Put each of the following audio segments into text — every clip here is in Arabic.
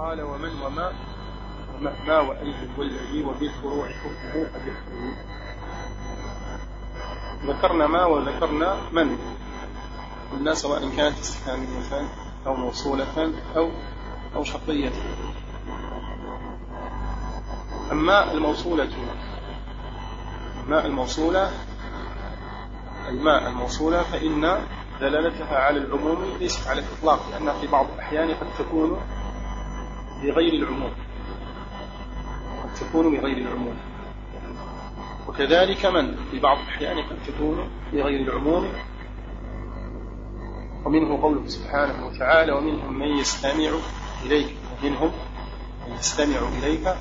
قال ومن وما ومهما وأيضا والذي وبالفروع حكمه قد يحكم ذكرنا ما وذكرنا من؟ قلنا سواء كانت استفهامية أو موصولة أو أو شرطية. أما الموصولة الماء الموصولة؟ الماء الموصولة فإن دلالتها على العموم ليست على الإطلاق لأنها في بعض الأحيان قد تكون بغير العموم. قد تكون بغير العموم. وكذلك من؟ في بعض الأحيان قد تكون بغير العموم. ومنه قوله سبحانه وتعالى ومنهم من يستمع إليك. ومنهم من يستمع إليك.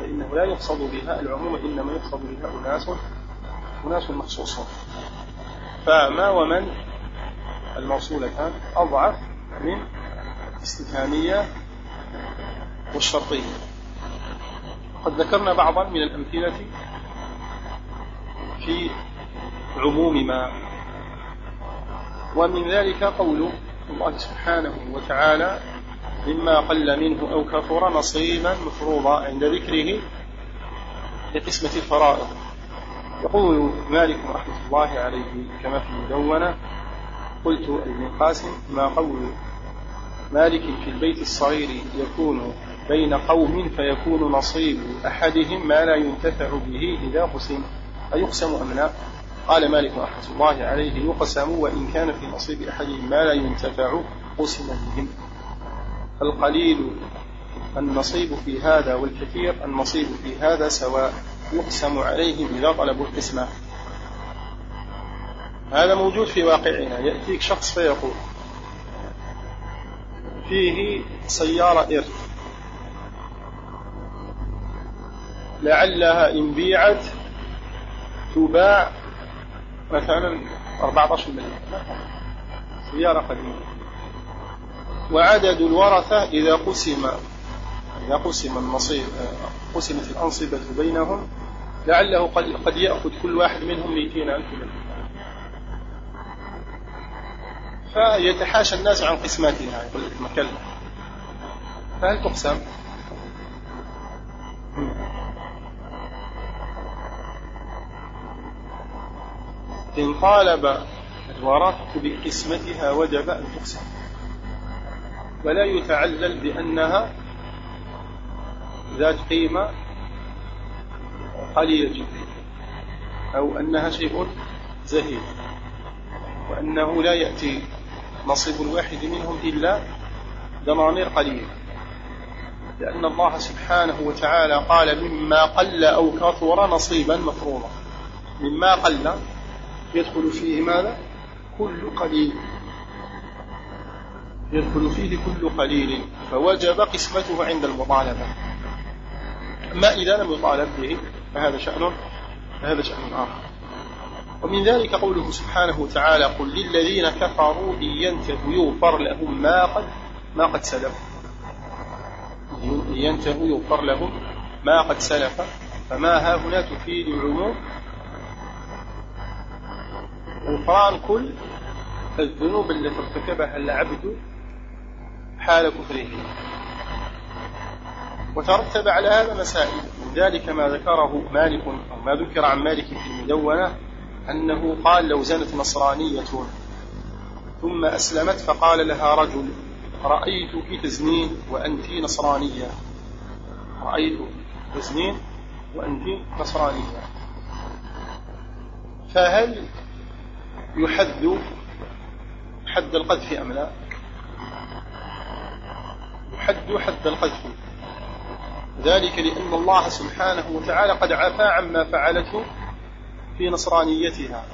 فإنه لا يقصد بها العموم إنما يقصد بها أناس أناس مخصوصون. فما ومن؟ الموصولتان أضعف من الاستفهامية والشرطية. قد ذكرنا بعضا من الأمثلة في عموم ما. ومن ذلك قول الله سبحانه وتعالى مما قل منه أو كثر نصيبا مفروضا عند ذكره لقسمة الفرائض. يقول مالك رحمة الله عليه كما في المدونة قلت ابن القاسم ما قول مالك في البيت الصغير يكون بين قوم فيكون نصيب أحدهم ما لا ينتفع به إذا قسم. أيقسم أم لا؟ قال مالك رحمة الله عليه يقسم وإن كان في نصيب أحدهم ما لا ينتفع قسم بهم. القليل النصيب في هذا والكثير النصيب في هذا سواء يقسم عليهم إذا طلبوا القسمة. هذا موجود في واقعنا. يأتيك شخص فيقول فيه سيارة إرث. لعلها إن بيعت تباع مثلا 14 مليون. سيارة قديمة. وعدد الورثة إذا قسم إذا قسم النصيب قسمت الأنصبة بينهم لعله قد, يأخذ كل واحد منهم 200 ألف فيتحاشى الناس عن قسماتها يقول لك فهل تقسم؟ إن طالب الورثة بقسمتها وجب أن تقسم ولا يتعلل بأنها ذات قيمة قليلة جدا أو أنها شيء زهيد وأنه لا يأتي نصيب الواحد منهم إلا دنانير قليلة. لأن الله سبحانه وتعالى قال مما قل أو كثر نصيبا مفروضا. مما قل يدخل فيه ماذا؟ كل قليل. يدخل فيه كل قليل. فوجب قسمته عند المطالبة. أما إذا لم يطالب به فهذا شأن فهذا شأن آخر. ومن ذلك قوله سبحانه وتعالى قل للذين كفروا إن ينتهوا يغفر لهم ما قد ما قد سلف. إن ينتهوا يغفر لهم ما قد سلف. فما ها هنا تفيد العموم؟ غفران كل الذنوب التي ارتكبها العبد حال كفره. وترتب على هذا مسائل. ذلك ما ذكره مالك أو ما ذكر عن مالك في المدونة أنه قال لو زنت نصرانية ثم أسلمت فقال لها رجل رأيتك تزنين وأنت نصرانية. رأيت تزنين وأنت نصرانية. فهل يحد حد القذف أم لا؟ يحد حد القذف. ذلك لأن الله سبحانه وتعالى قد عفى عما فعلته في نصرانيتها.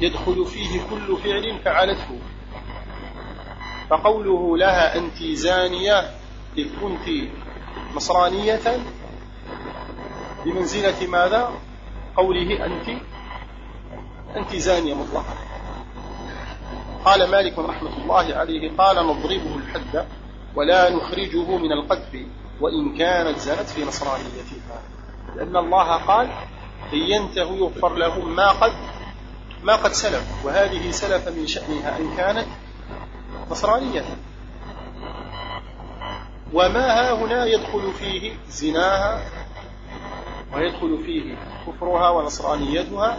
يدخل فيه كل فعل فعلته. فقوله لها أنت زانية إذ كنت نصرانية بمنزلة ماذا؟ قوله أنت أنت زانية مطلقة قال مالك رحمة الله عليه قال نضربه الحد ولا نخرجه من القذف وإن كانت زنت في نصرانيتها. لأن الله قال إن يغفر لهم ما قد ما قد سلف. وهذه سلف من شأنها إن كانت نصرانية. وما ها هنا يدخل فيه زناها ويدخل فيه كفرها ونصرانيتها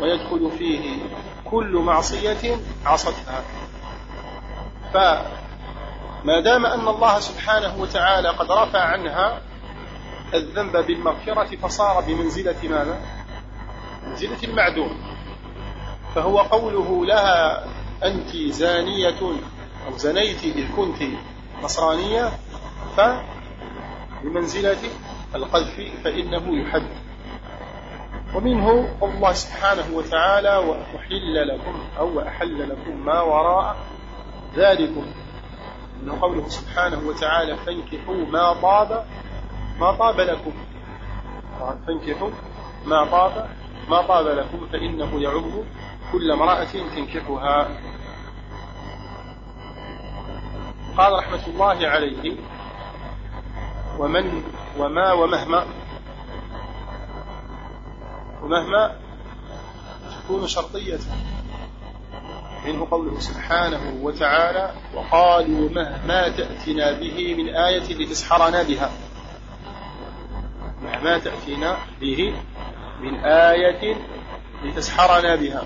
ويدخل فيه كل معصية عصتها. فما دام أن الله سبحانه وتعالى قد رفع عنها الذنب بالمغفرة فصار بمنزلة ماذا؟ منزلة المعدوم فهو قوله لها أنت زانية أو زنيت إذ كنت نصرانية فبمنزلة القذف فإنه يحد ومنه الله سبحانه وتعالى وأحل لكم أو أحل لكم ما وراء ذلكم. من قوله سبحانه وتعالى فانكحوا ما طاب ما طاب لكم. فانكحوا ما طاب ما طاب لكم فإنه يعم كل امرأة تنكحها. قال رحمة الله عليه ومن وما ومهما ومهما تكون شرطية. منه قوله سبحانه وتعالى وقالوا مهما تأتنا به من آية لتسحرنا بها. مهما تأتينا به من آية لتسحرنا بها.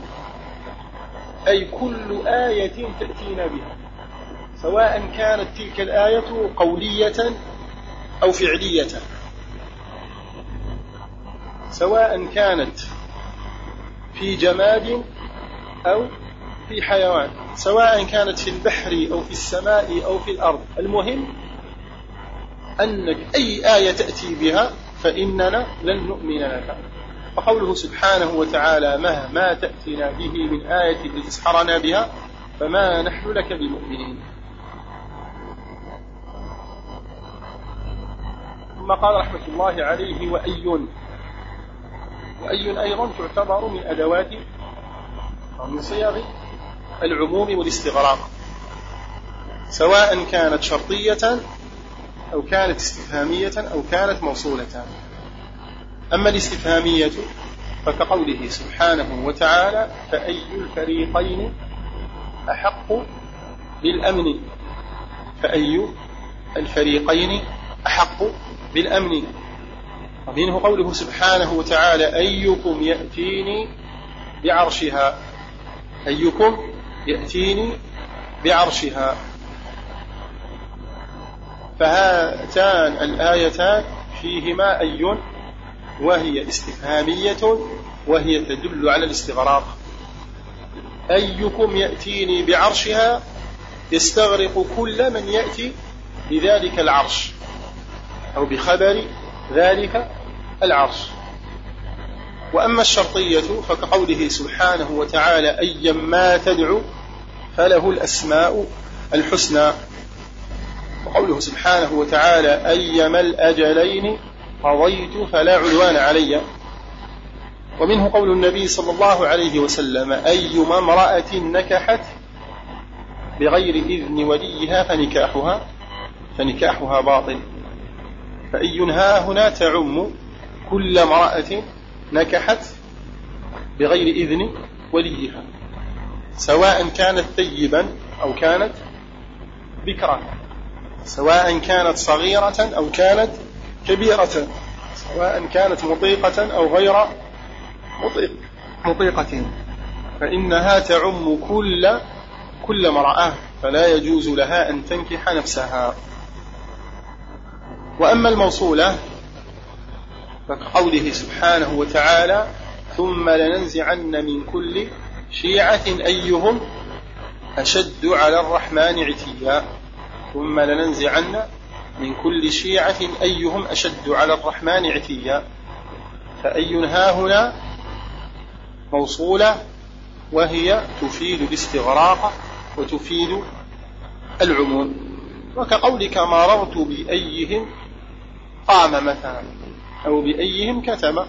أي كل آية تأتينا بها. سواء كانت تلك الآية قولية أو فعلية. سواء كانت في جماد أو في حيوان سواء كانت في البحر أو في السماء أو في الأرض. المهم أنك أي آية تأتي بها فإننا لن نؤمن لك. فقوله سبحانه وتعالى مهما تأتنا به من آية لتسحرنا بها فما نحن لك بمؤمنين. ثم قال رحمة الله عليه وأي وأي أيضا تعتبر من أدوات أو من صيغ العموم والاستغراق سواء كانت شرطية أو كانت استفهامية أو كانت موصولة. أما الاستفهامية فكقوله سبحانه وتعالى فأي الفريقين أحق بالأمن؟ فأي الفريقين أحق بالأمن؟ ومنه قوله سبحانه وتعالى أيكم يأتيني بعرشها. أيكم يأتيني بعرشها. فهاتان الآيتان فيهما أي وهي استفهامية وهي تدل على الاستغراق. أيكم يأتيني بعرشها يستغرق كل من يأتي بذلك العرش أو بخبر ذلك العرش. وأما الشرطية فكقوله سبحانه وتعالى أيا ما تدعو فله الأسماء الحسنى. وقوله سبحانه وتعالى أيما الأجلين قضيت فلا عدوان علي. ومنه قول النبي صلى الله عليه وسلم أيما امرأة نكحت بغير إذن وليها فنكاحها فنكاحها باطل. فأي ها هنا تعم كل امرأة نكحت بغير إذن وليها سواء كانت طيبا أو كانت بكرا سواء كانت صغيرة أو كانت كبيرة سواء كانت مطيقة أو غير مطيق مطيقة. فإنها تعم كل كل امرأة فلا يجوز لها أن تنكح نفسها. وأما الموصولة فكقوله سبحانه وتعالى ثم لننزعن من كل شيعة أيهم أشد على الرحمن عتيا. ثم لننزعن من كل شيعة أيهم أشد على الرحمن عتيا. فأي ها هنا موصولة وهي تفيد الاستغراق وتفيد العموم. وكقولك مررت بأيهم قام مثلا أو بأيهم كتب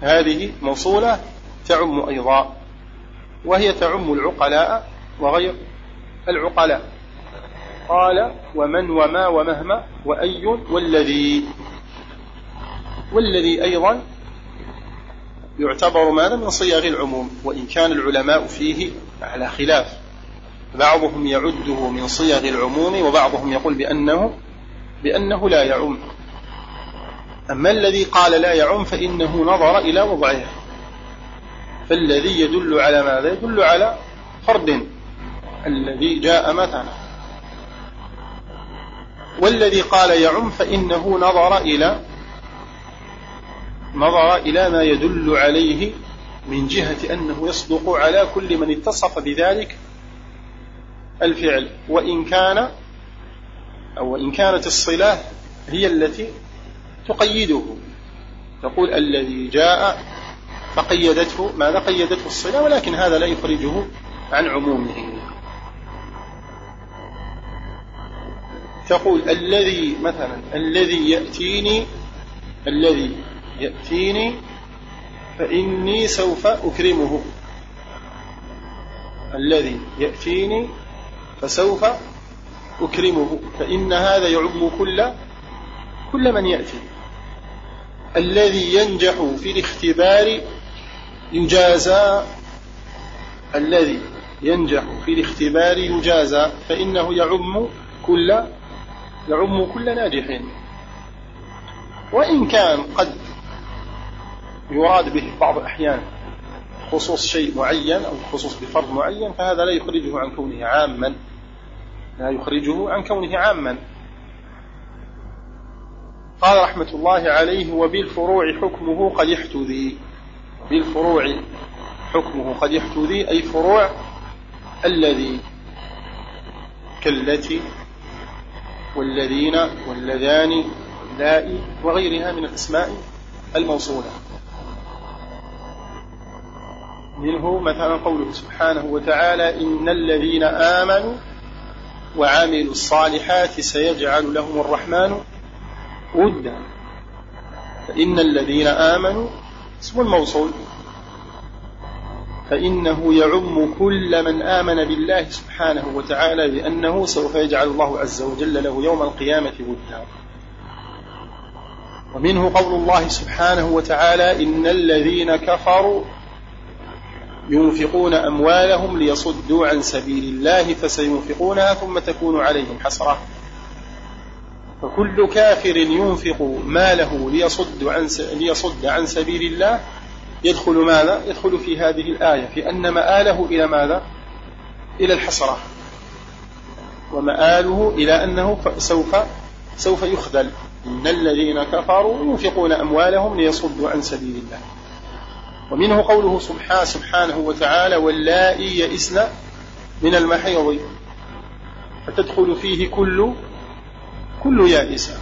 هذه موصولة تعم أيضا وهي تعم العقلاء وغير العقلاء. قال ومن وما ومهما وأي والذي؟ والذي أيضا يعتبر ماذا؟ من صيغ العموم وإن كان العلماء فيه على خلاف. بعضهم يعده من صيغ العموم وبعضهم يقول بأنه بأنه لا يعم. أما الذي قال لا يعم فإنه نظر إلى وضعها فالذي يدل على ماذا؟ يدل على فرد الذي جاء مثلا. والذي قال يعم فإنه نظر إلى نظر إلى ما يدل عليه من جهة أنه يصدق على كل من اتصف بذلك الفعل. وإن كان أو إن كانت الصلة هي التي تقيده. تقول الذي جاء فقيدته ماذا؟ قيدته الصلة ولكن هذا لا يخرجه عن عمومه. تقول الذي مثلا الذي يأتيني الذي يأتيني فإني سوف أكرمه. الذي يأتيني فسوف أكرمه. فإن هذا يعم كل كل من يأتي. الذي ينجح في الاختبار يجازى الذي ينجح في الاختبار يجازى فإنه يعم كل يعم كل ناجح. وإن كان قد يراد به بعض الأحيان خصوص شيء معين أو خصوص بفرض معين فهذا لا يخرجه عن كونه عاما. لا يخرجه عن كونه عاما. قال رحمة الله عليه وبالفروع حكمه قد يحتذي. بالفروع حكمه قد يحتذي أي فروع الذي كالتي والذين واللذان واللائي وغيرها من الأسماء الموصولة. منه مثلا قوله سبحانه وتعالى إن الذين آمنوا وعملوا الصالحات سيجعل لهم الرحمن ودا فإن الذين آمنوا اسم الموصول. فإنه يعم كل من آمن بالله سبحانه وتعالى بأنه سوف يجعل الله عز وجل له يوم القيامة ودا. ومنه قول الله سبحانه وتعالى إن الذين كفروا ينفقون أموالهم ليصدوا عن سبيل الله فسينفقونها ثم تكون عليهم حسرة. فكل كافر ينفق ماله ليصد عن ليصد عن سبيل الله. يدخل ماذا؟ يدخل في هذه الآية في أن مآله إلى ماذا؟ إلى الحسرة. ومآله إلى أنه سوف سوف يخذل. إن الذين كفروا ينفقون أموالهم ليصدوا عن سبيل الله. ومنه قوله سبحانه وتعالى واللائي يئسن من المحيض. فتدخل فيه كل كل يائسة.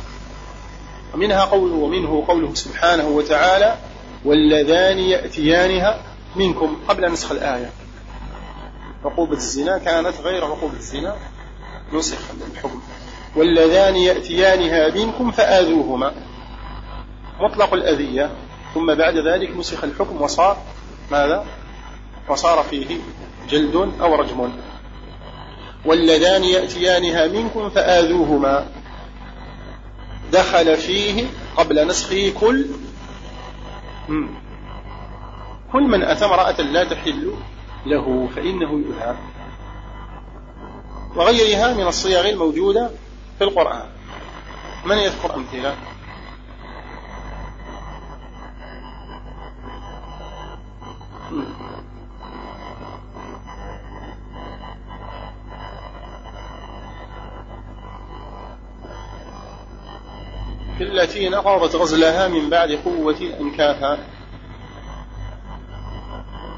ومنها قوله ومنه قوله سبحانه وتعالى واللذان يأتيانها منكم قبل نسخ الآية. عقوبة الزنا كانت غير عقوبة الزنا. نسخ الحكم. واللذان يأتيانها منكم فآذوهما مطلق الأذية. ثم بعد ذلك نسخ الحكم وصار ماذا؟ وصار فيه جلد أو رجم. واللذان يأتيانها منكم فآذوهما دخل فيه قبل نسخه كل كل من أتى امرأة لا تحل له فإنه يؤذى. وغيرها من الصيغ الموجودة في القرآن. من يذكر أمثلة؟ التي نقضت غزلها من بعد قوة أنكاثا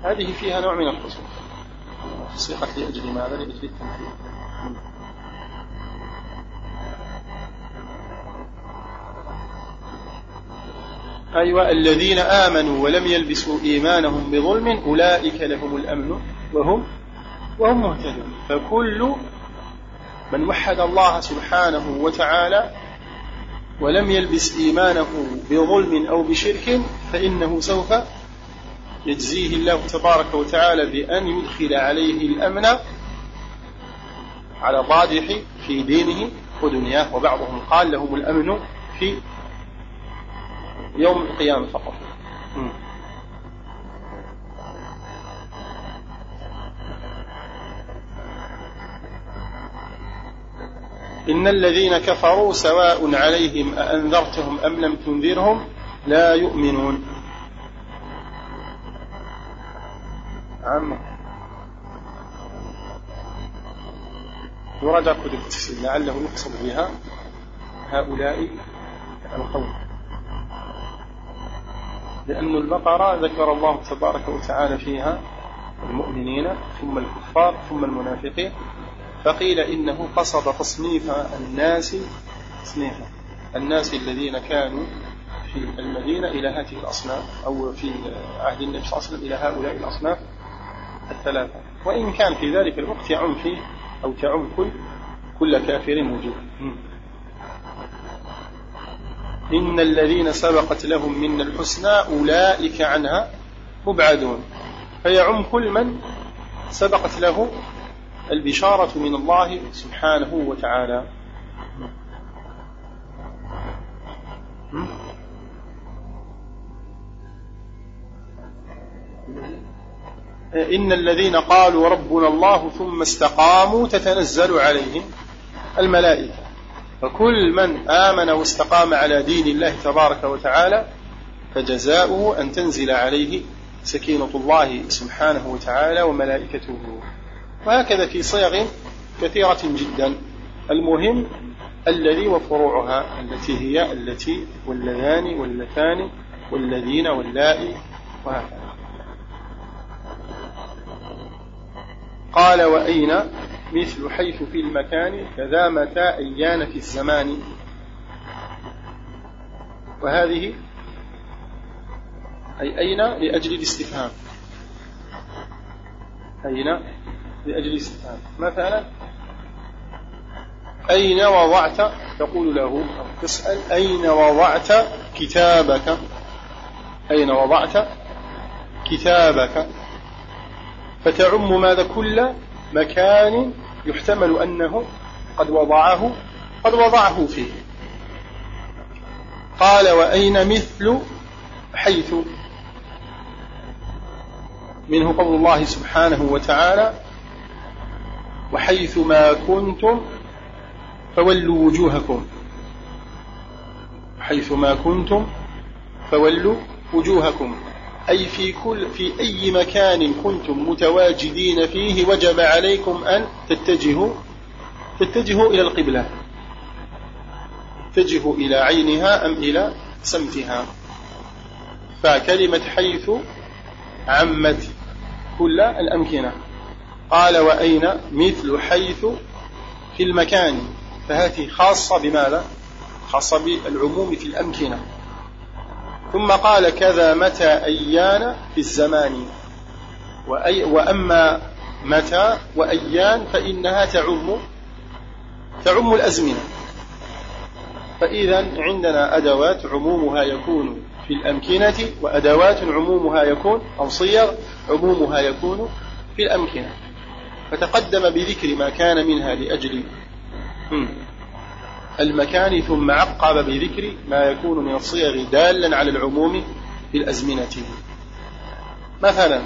هذه فيها نوع من الخصوص صيغة لأجل ماذا؟ لأجل التنفيذ. أيوة الذين آمنوا ولم يلبسوا إيمانهم بظلم أولئك لهم الأمن وهم وهم مهتدون. فكل من وحد الله سبحانه وتعالى ولم يلبس إيمانه بظلم أو بشرك فإنه سوف يجزيه الله تبارك وتعالى بأن يدخل عليه الأمن على الراجح في دينه ودنياه. وبعضهم قال لهم الأمن في يوم القيامة فقط. إن الذين كفروا سواء عليهم أأنذرتهم أم لم تنذرهم لا يؤمنون. عامة يراجع كتب التفسير لعله يقصد بها هؤلاء القوم. لأن البقرة ذكر الله تبارك وتعالى فيها المؤمنين ثم الكفار ثم المنافقين. فقيل إنه قصد تصنيف الناس تصنيفا الناس الذين كانوا في المدينة إلى هذه الأصناف أو في عهد النبي صلى الله عليه وسلم إلى هؤلاء الأصناف الثلاثة. وإن كان في ذلك الوقت يعم فيه أو تعم كل كل كافر موجود. إن الذين سبقت لهم من الحسنى أولئك عنها مبعدون. فيعم كل من سبقت له البشارة من الله سبحانه وتعالى. إن الذين قالوا ربنا الله ثم استقاموا تتنزل عليهم الملائكة. فكل من آمن واستقام على دين الله تبارك وتعالى فجزاؤه أن تنزل عليه سكينة الله سبحانه وتعالى وملائكته. وهكذا في صيغ كثيرة جدا. المهم الذي وفروعها التي هي التي واللذان واللتان والذين واللائي وهكذا. قال وأين؟ مثل حيث في المكان كذا متى أيان في الزمان. وهذه أي أين؟ لأجل الاستفهام. أين؟ لأجل الاستفهام. مثلا أين وضعت؟ تقول له تسأل أين وضعت كتابك؟ أين وضعت كتابك؟ فتعم ماذا كل مكان يحتمل أنه قد وضعه قد وضعه فيه. قال وأين مثل حيث؟ منه قول الله سبحانه وتعالى وحيث ما كنتم فولوا وجوهكم. حيث ما كنتم فولوا وجوهكم. أي في كل في أي مكان كنتم متواجدين فيه وجب عليكم أن تتجهوا تتجهوا إلى القبلة. تتجهوا إلى عينها أم إلى سمتها. فكلمة حيث عمت كل الأمكنة. قال وأين مثل حيث في المكان؟ فهذه خاصة بماذا خاصة بالعموم في الأمكنة. ثم قال كذا متى أيان في الزمان؟ وأي وأما متى وأيان فإنها تعم تعم الأزمنة. فإذا عندنا أدوات عمومها يكون في الأمكنة وأدوات عمومها يكون أو صيغ عمومها يكون في الأمكنة. فتقدم بذكر ما كان منها لأجل المكان ثم عقب بذكر ما يكون من الصيغ دالا على العموم في الأزمنة مثلا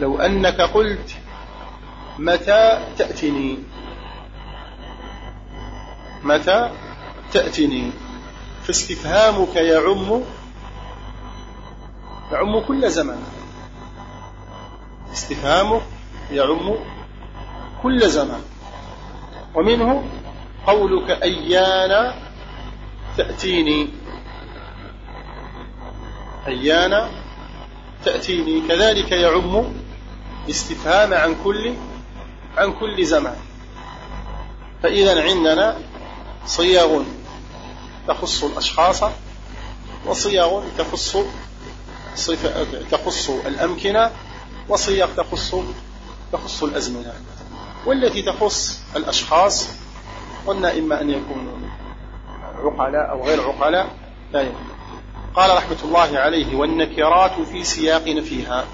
لو أنك قلت متى تأتني؟ متى تأتني؟ فاستفهامك يعم يعم كل زمان. استفهامك يعم كل زمان. ومنه قولك أيان تأتيني. أيان تأتيني. كذلك يعم استفهام عن كل عن كل زمان. فإذا عندنا صيغ تخص الأشخاص وصيغ تخص تخص الأمكنة وصيغ تخص تخص الأزمنة. والتي تخص الأشخاص قلنا إما أن يكونوا عقلاء أو غير عقلاء لا قال رحمة الله عليه والنكرات في سياق نفيها.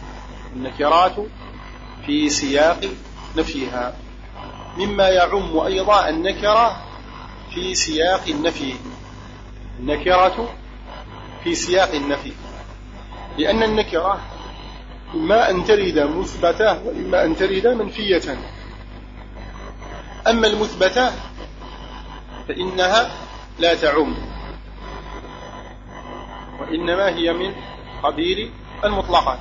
النكرات في سياق نفيها. مما يعم أيضا النكرة في سياق النفي. النكرة في سياق النفي. لأن النكرة إما أن ترد مثبتة وإما أن ترد منفية. أما المثبتة فإنها لا تعم وإنما هي من قبيل المطلقات.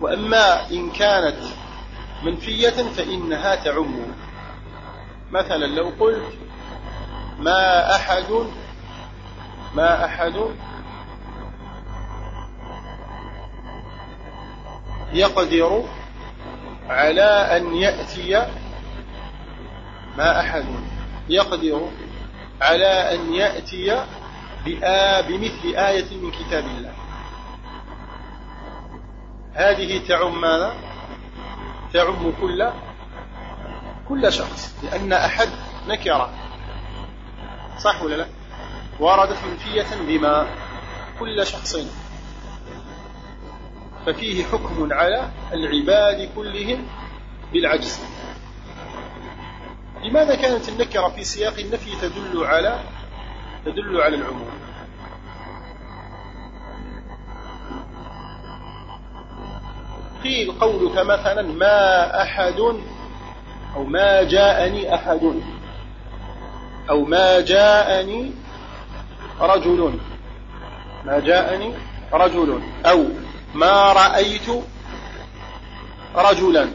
وأما إن كانت منفية فإنها تعم. مثلا لو قلت ما أحد ما أحد يقدر على أن يأتي ما أحد يقدر على أن يأتي بمثل آية من كتاب الله. هذه تعم ماذا؟ تعم كل كل شخص لأن أحد نكرة صح ولا لا؟ وردت منفية بما كل شخص. ففيه حكم على العباد كلهم بالعجز. لماذا كانت النكرة في سياق النفي تدل على تدل على العموم؟ قيل قولك مثلا ما أحد أو ما جاءني أحد أو ما جاءني رجل ما جاءني رجل أو ما رأيت رجلا.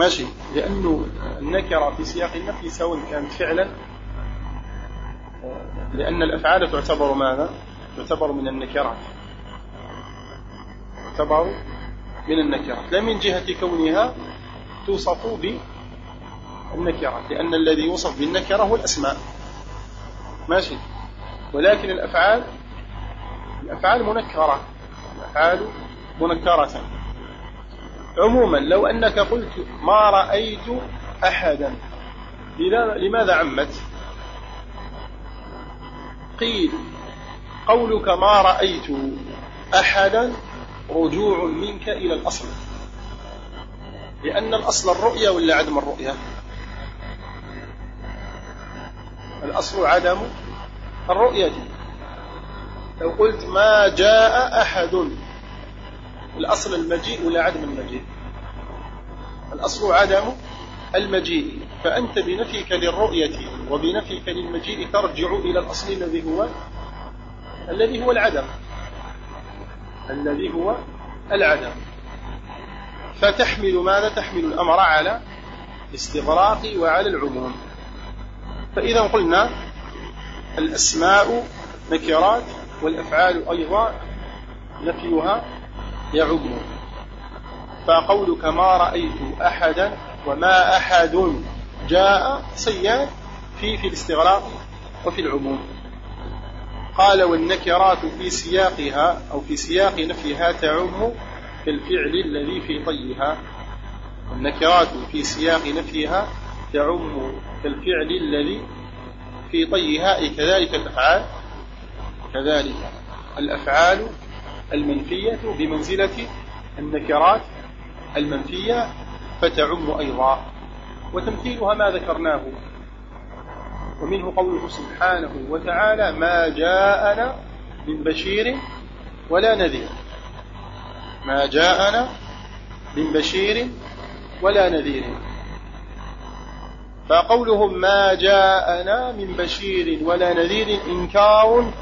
ماشي. لأنه النكرة في سياق النفي سواء كانت فعلا لأن الأفعال تعتبر ماذا؟ تعتبر من النكرات. تعتبر من النكرات. لا من جهة كونها توصف بالنكرات لأن الذي يوصف بالنكرة هو الأسماء. ماشي. ولكن الأفعال الأفعال منكرة. الأفعال منكرة. عموما لو أنك قلت ما رأيت أحدا لماذا عمت؟ قيل قولك ما رأيت أحدا رجوع منك إلى الأصل. لأن الأصل الرؤية ولا عدم الرؤية؟ الأصل عدم الرؤية. لو قلت ما جاء أحد الأصل المجيء ولا عدم المجيء؟ الأصل عدم المجيء. فأنت بنفيك للرؤية وبنفيك للمجيء ترجع إلى الأصل الذي هو الذي هو العدم. الذي هو العدم. فتحمل ماذا؟ تحمل الأمر على الاستغراق وعلى العموم. فإذا قلنا الأسماء نكرات والأفعال أيضا نفيها يعم. فقولك ما رأيت أحدا وما أحد جاء صيان في في الاستغراق وفي العموم. قال والنكرات في سياقها أو في سياق نفيها تعم كالفعل الذي في طيها. النكرات في سياق نفيها تعم كالفعل الذي في طيها أي كذلك الأفعال. كذلك الأفعال المنفية بمنزلة النكرات المنفية فتعم أيضا. وتمثيلها ما ذكرناه. ومنه قوله سبحانه وتعالى ما جاءنا من بشير ولا نذير. ما جاءنا من بشير ولا نذير. فقولهم ما جاءنا من بشير ولا نذير إنكار.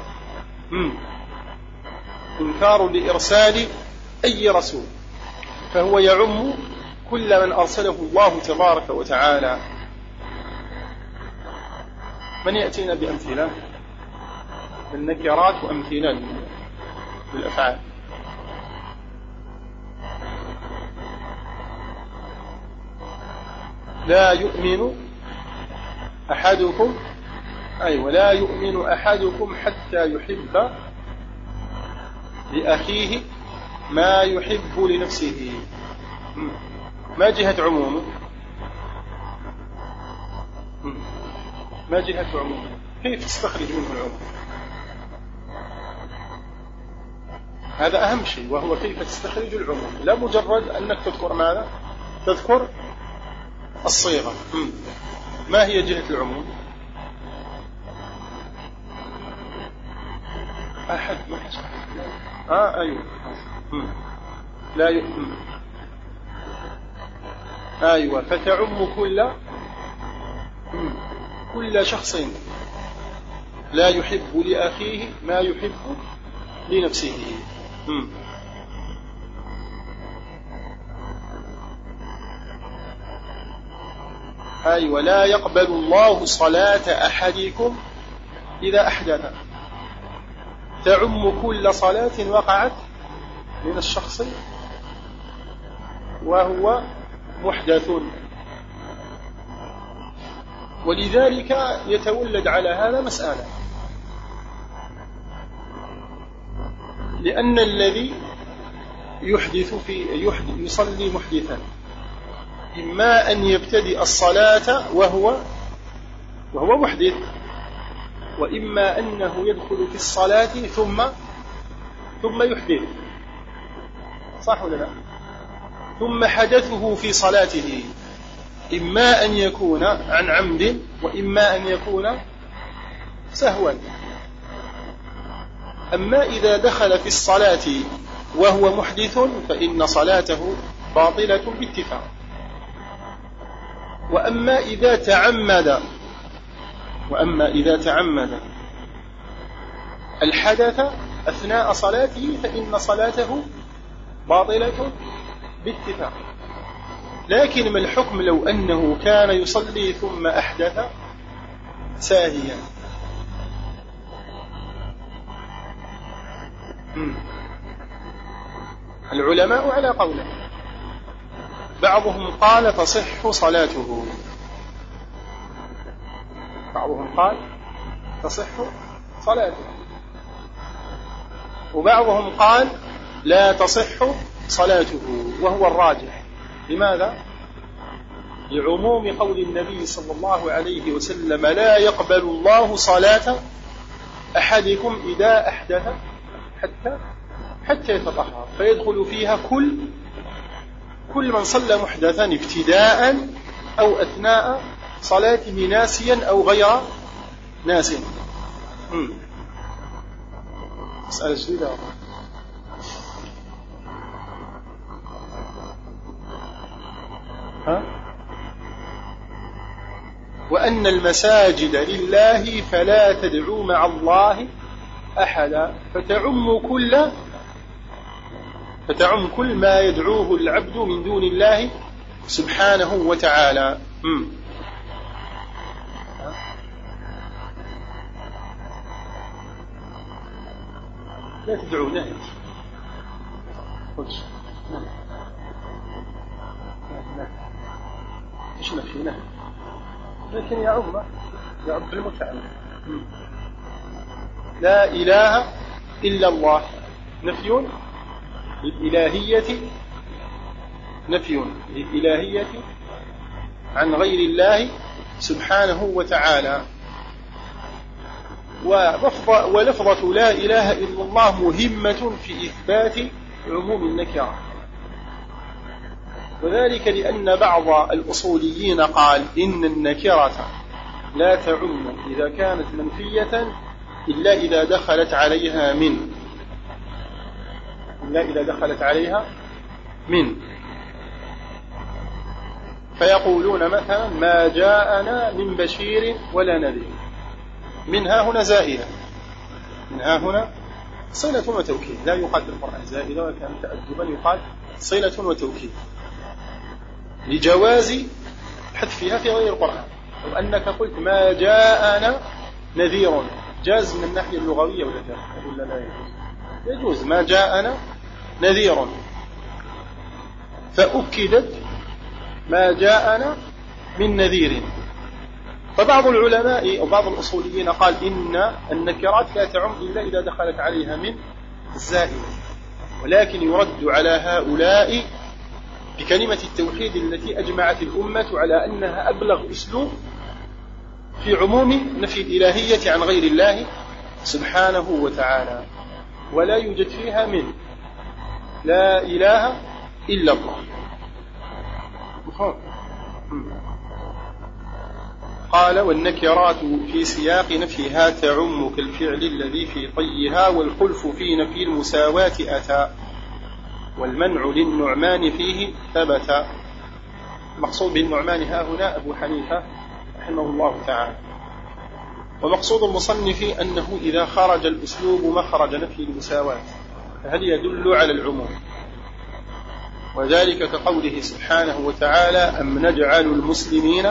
إنكار لإرسال أي رسول فهو يعم كل من أرسله الله تبارك وتعالى. من يأتينا بأمثلة؟ النكرات وأمثلة بالأفعال لا يؤمن أحدكم أيوة لا يؤمن أحدكم حتى يحب لأخيه ما يحب لنفسه. ما جهة عمومه؟ ما جهة عمومه؟ كيف تستخرج منه العموم هذا أهم شيء وهو كيف تستخرج العموم لا مجرد أنك تذكر ماذا؟ تذكر الصيغة. ما هي جهة العموم؟ أحد ما حسن آه أيوه. لا يؤمن أيوة. فتعم كل كل شخص لا يحب لأخيه ما يحب لنفسه. أي ولا يقبل الله صلاة أحدكم إذا أحدث. تعم كل صلاة وقعت من الشخص وهو محدث. ولذلك يتولد على هذا مسألة. لأن الذي يحدث في يحدث يصلي محدثا. إما أن يبتدئ الصلاة وهو وهو محدث. وإما أنه يدخل في الصلاة ثم ثم يحدث. صح ولا لا؟ ثم حدثه في صلاته. إما أن يكون عن عمد وإما أن يكون سهوا. أما إذا دخل في الصلاة وهو محدث فإن صلاته باطلة باتفاق. وأما إذا تعمد وأما إذا تعمد الحدث أثناء صلاته فإن صلاته باطلة باتفاق. لكن ما الحكم لو أنه كان يصلي ثم أحدث ساهيا؟ العلماء على قوله. بعضهم قال تصح صلاته. بعضهم قال تصح صلاته وبعضهم قال لا تصح صلاته وهو الراجح لماذا؟ لعموم قول النبي صلى الله عليه وسلم لا يقبل الله صلاة أحدكم إذا أحدث حتى حتى يتطهر فيدخل فيها كل كل من صلى محدثا ابتداء أو أثناء صلاته ناسيا أو غير ناس مسألة جديدة ها؟ وأن المساجد لله فلا تدعوا مع الله أحدا فتعم كل فتعم كل ما يدعوه العبد من دون الله سبحانه وتعالى مم. لا تدعو نهي إيش نفي نهي لكن يا أمة يا رب المتعلم. لا إله إلا الله. نفي للإلهية نفي للإلهية عن غير الله سبحانه وتعالى. ولفظة لا إله إلا الله مهمة في إثبات عموم النكرة. وذلك لأن بعض الأصوليين قال إن النكرة لا تعم إذا كانت منفية إلا إذا دخلت عليها من. إلا إذا دخلت عليها من. فيقولون مثلا ما جاءنا من بشير ولا نذير. منها هنا زائدة. منها هنا صلة وتوكيد. لا يقال في القرآن زائدة وكان تأدبا يقال صلة وتوكيد. لجواز حذفها في غير القرآن. لو أنك قلت ما جاءنا نذير. جاز من الناحية اللغوية ولا ولا لا يجوز؟ يجوز. ما جاءنا نذير. فأكدت ما جاءنا من نذير. فبعض العلماء أو بعض الأصوليين قال إن النكرات لا تعم إلا إذا دخلت عليها من الزائد ولكن يرد على هؤلاء بكلمة التوحيد التي أجمعت الأمة على أنها أبلغ أسلوب في عموم نفي الإلهية عن غير الله سبحانه وتعالى. ولا يوجد فيها من لا إله إلا الله. قال والنكرات في سياق نفيها تعم كالفعل الذي في طيها والخلف في نفي المساواة أتى والمنع للنعمان فيه ثبت. المقصود بالنعمان ها هنا أبو حنيفة رحمه الله تعالى. ومقصود المصنف أنه إذا خرج الأسلوب مخرج نفي المساواة فهل يدل على العموم؟ وذلك كقوله سبحانه وتعالى أم نجعل المسلمين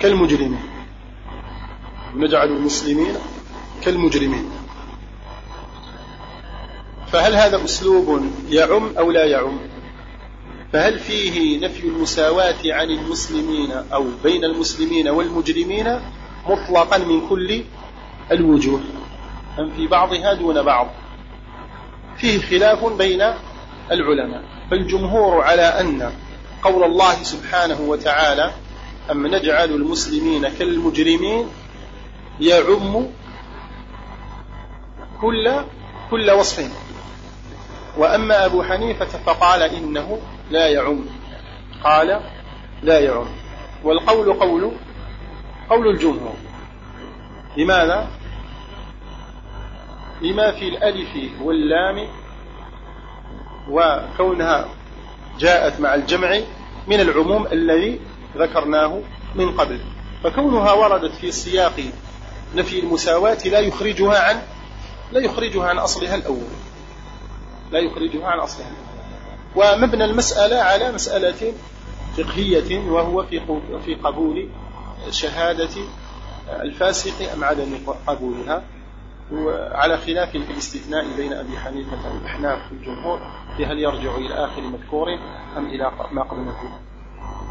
كالمجرمين. نجعل المسلمين كالمجرمين. فهل هذا أسلوب يعم أو لا يعم؟ فهل فيه نفي المساواة عن المسلمين أو بين المسلمين والمجرمين مطلقا من كل الوجوه؟ أم في بعضها دون بعض؟ فيه خلاف بين العلماء. فالجمهور على أن قول الله سبحانه وتعالى أم نجعل المسلمين كالمجرمين يعم كل كل وصف. وأما أبو حنيفة فقال إنه لا يعم. قال لا يعم. والقول قول قول الجمهور. لماذا؟ لما في الألف واللام وكونها جاءت مع الجمع من العموم الذي ذكرناه من قبل. فكونها وردت في سياق نفي المساواة لا يخرجها عن لا يخرجها عن أصلها الأول. لا يخرجها عن أصلها ومبنى المسألة على مسألة فقهية وهو في في قبول شهادة الفاسق أم عدم قبولها. وعلى خلاف الاستثناء بين أبي حنيفة والأحناف والجمهور في هل يرجع إلى آخر مذكور أم إلى ما قبل مذكور.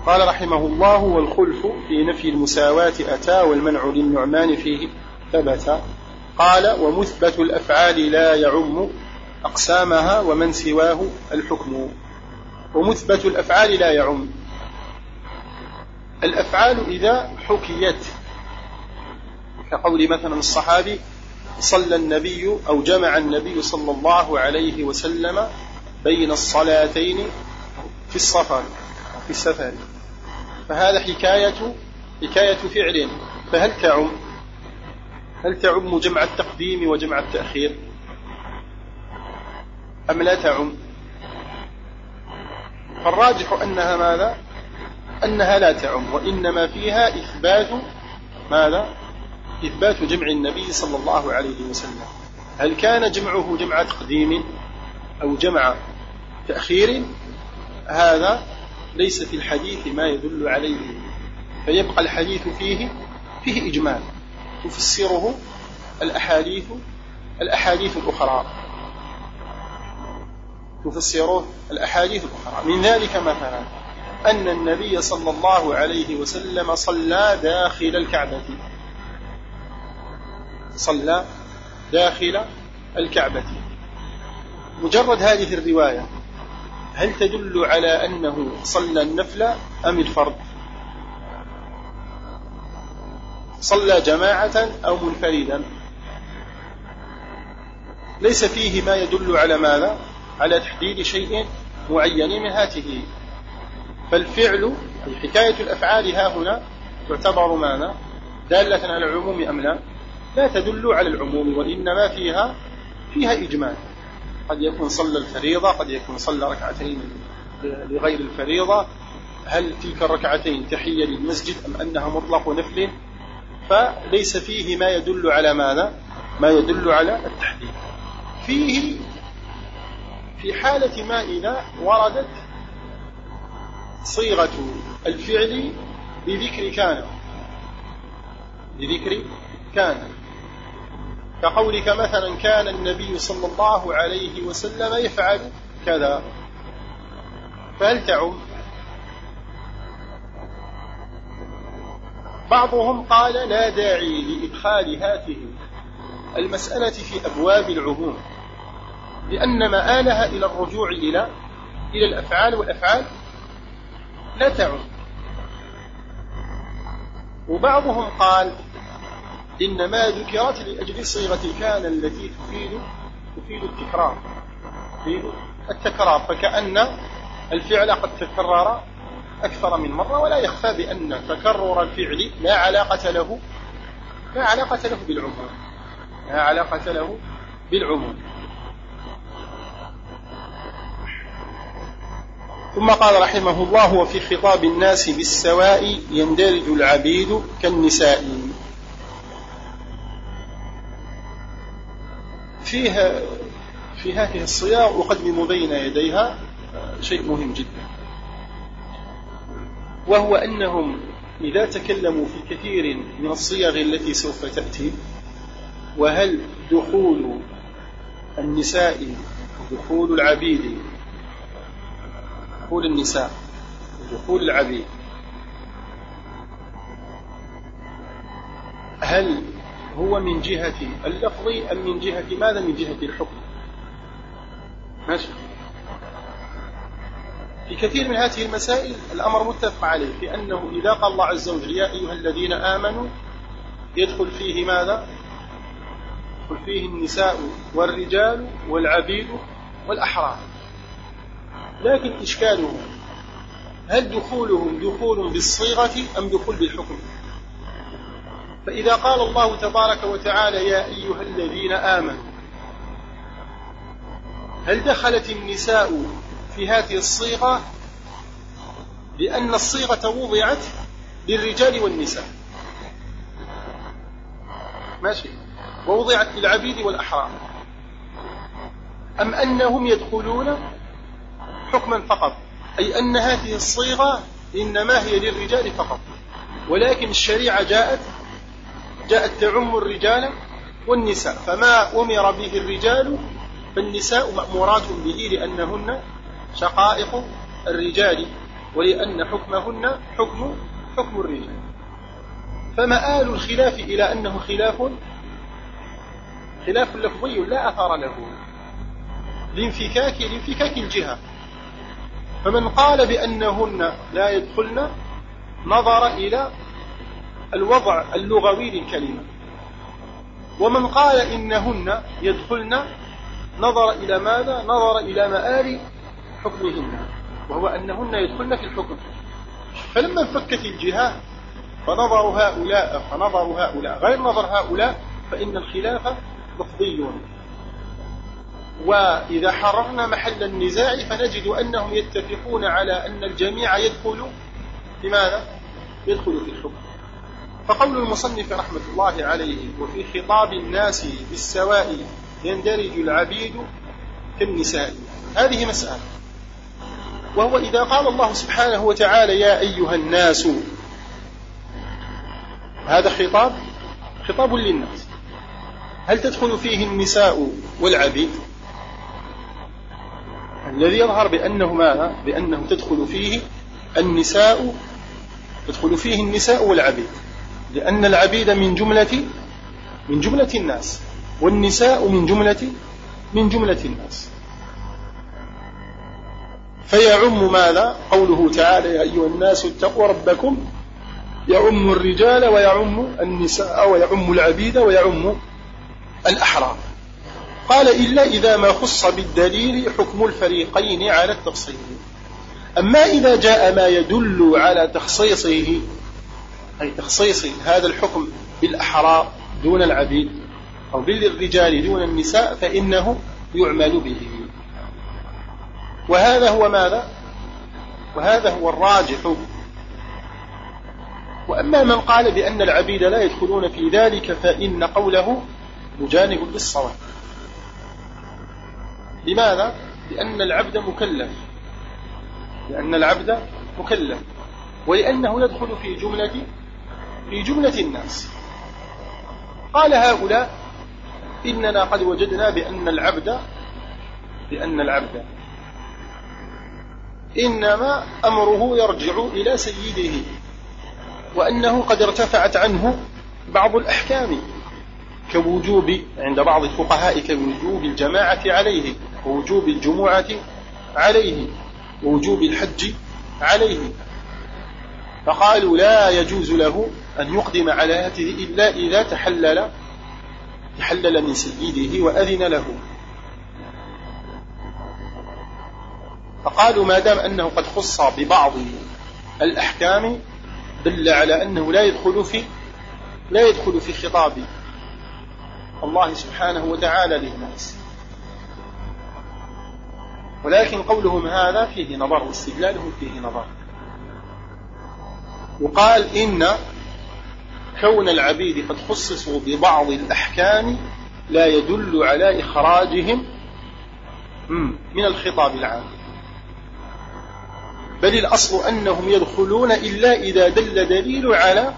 قال رحمه الله والخلف في نفي المساواة أتى والمنع للنعمان فيه ثبت. قال ومثبت الأفعال لا يعم أقسامها ومن سواه الحكم. ومثبت الأفعال لا يعم. الأفعال إذا حكيت كقول مثلا الصحابي صلى النبي أو جمع النبي صلى الله عليه وسلم بين الصلاتين في السفر في السفر. فهذا حكاية حكاية فعل. فهل تعم هل تعم جمع التقديم وجمع التأخير؟ أم لا تعم؟ فالراجح أنها ماذا؟ أنها لا تعم وإنما فيها إثبات ماذا؟ إثبات جمع النبي صلى الله عليه وسلم. هل كان جمعه جمع تقديم أو جمع تأخير؟ هذا ليس في الحديث ما يدل عليه فيبقى الحديث فيه فيه إجمال. تفسره الأحاديث الأحاديث الأخرى. تفسره الأحاديث الأخرى. من ذلك مثلا أن النبي صلى الله عليه وسلم صلى داخل الكعبة. صلى داخل الكعبة. مجرد هذه الرواية. هل تدل على أنه صلى النفل أم الفرض؟ صلى جماعة أو منفردا؟ ليس فيه ما يدل على ماذا؟ على تحديد شيء معين من هاته. فالفعل أي حكاية الأفعال ها هنا تعتبر ماذا؟ دالة على العموم أم لا؟ لا تدل على العموم وإنما فيها فيها إجمال. قد يكون صلى الفريضة قد يكون صلى ركعتين لغير الفريضة. هل تلك الركعتين تحية للمسجد أم أنها مطلق نفل فليس فيه ما يدل على ماذا؟ ما يدل على التحديد. فيه في حالة ما إذا وردت صيغة الفعل بذكر كان. بذكر كان. كقولك مثلا كان النبي صلى الله عليه وسلم يفعل كذا. فهل تعم؟ بعضهم قال لا داعي لإدخال هذه المسألة في أبواب العموم. لأن مآلها إلى الرجوع إلى إلى الأفعال والأفعال لا تعم. وبعضهم قال إنما ذكرت لأجل صيغة كان التي تفيد تفيد التكرار. تفيد التكرار. فكأن الفعل قد تكرر أكثر من مرة ولا يخفى بأن تكرر الفعل لا علاقة له لا علاقة له بالعموم. لا علاقة له بالعموم. ثم قال رحمه الله وفي خطاب الناس بالسواء يندرج العبيد كالنساء. فيها في هذه الصياغ أقدم بين يديها شيء مهم جدا. وهو أنهم إذا تكلموا في كثير من الصيغ التي سوف تأتي وهل دخول النساء دخول العبيد دخول النساء دخول العبيد هل هو من جهة اللفظ أم من جهة ماذا؟ من جهة الحكم. ماشي. في كثير من هذه المسائل الأمر متفق عليه في أنه إذا قال الله عز وجل يا أيها الذين آمنوا يدخل فيه ماذا؟ يدخل فيه النساء والرجال والعبيد والأحرار. لكن إشكاله هل دخولهم دخول بالصيغة أم دخول بالحكم؟ فإذا قال الله تبارك وتعالى يا أيها الذين آمنوا هل دخلت النساء في هذه الصيغة لأن الصيغة وضعت للرجال والنساء؟ ماشي. ووضعت للعبيد والأحرار. أم أنهم يدخلون حكما فقط؟ أي أن هذه الصيغة إنما هي للرجال فقط. ولكن الشريعة جاءت جاءت تعم الرجال والنساء فما أمر به الرجال فالنساء مأمورات به لأنهن شقائق الرجال ولأن حكمهن حكم حكم الرجال. فمآل الخلاف إلى أنه خلاف خلاف لفظي لا أثر له. لانفكاك لانفكاك الجهة. فمن قال بأنهن لا يدخلن نظر إلى الوضع اللغوي للكلمة ومن قال إنهن يدخلن نظر إلى ماذا؟ نظر إلى مآل حكمهن وهو أنهن يدخلن في الحكم فلما انفكت الجهة فنظر هؤلاء فنظر هؤلاء غير نظر هؤلاء فإن الخلاف لفظي وإذا حررنا محل النزاع فنجد أنهم يتفقون على أن الجميع يدخل في ماذا؟ يدخل في الحكم فقول المصنف رحمة الله عليه وفي خطاب الناس بالسواء يندرج العبيد كالنساء هذه مسألة. وهو إذا قال الله سبحانه وتعالى يا أيها الناس هذا خطاب؟ خطاب للناس. هل تدخل فيه النساء والعبيد؟ الذي يظهر بأنه ماذا بأنه تدخل فيه النساء تدخل فيه النساء والعبيد. لأن العبيد من جملة من جملة الناس والنساء من جملة من جملة الناس. فيعم ماذا؟ قوله تعالى يا أيها الناس اتقوا ربكم. يعم الرجال ويعم النساء ويعم العبيد ويعم الأحرار. قال إلا إذا ما خص بالدليل حكم الفريقين على التفصيل أما إذا جاء ما يدل على تخصيصه أي تخصيص هذا الحكم بالأحرار دون العبيد أو بالرجال دون النساء فإنه يعمل به. وهذا هو ماذا؟ وهذا هو الراجح. وأما من قال بأن العبيد لا يدخلون في ذلك فإن قوله مجانب للصواب. لماذا؟ لأن العبد مكلف. لأن العبد مكلف. ولأنه يدخل في جملة في جملة الناس. قال هؤلاء إننا قد وجدنا بأن العبد بأن العبد. إنما أمره يرجع إلى سيده وأنه قد ارتفعت عنه بعض الأحكام كوجوب عند بعض الفقهاء كوجوب الجماعة عليه ووجوب الجمعة عليه ووجوب الحج عليه. فقالوا لا يجوز له أن يقدم على هذه إلا إذا تحلل تحلل من سيده وأذن له. فقالوا ما دام أنه قد خص ببعض الأحكام دل على أنه لا يدخل في لا يدخل في خطاب الله سبحانه وتعالى للناس. ولكن قولهم هذا فيه نظر واستدلالهم فيه نظر. وقال إن كون العبيد قد خصصوا ببعض الأحكام لا يدل على إخراجهم من الخطاب العام. بل الأصل أنهم يدخلون إلا إذا دل دليل على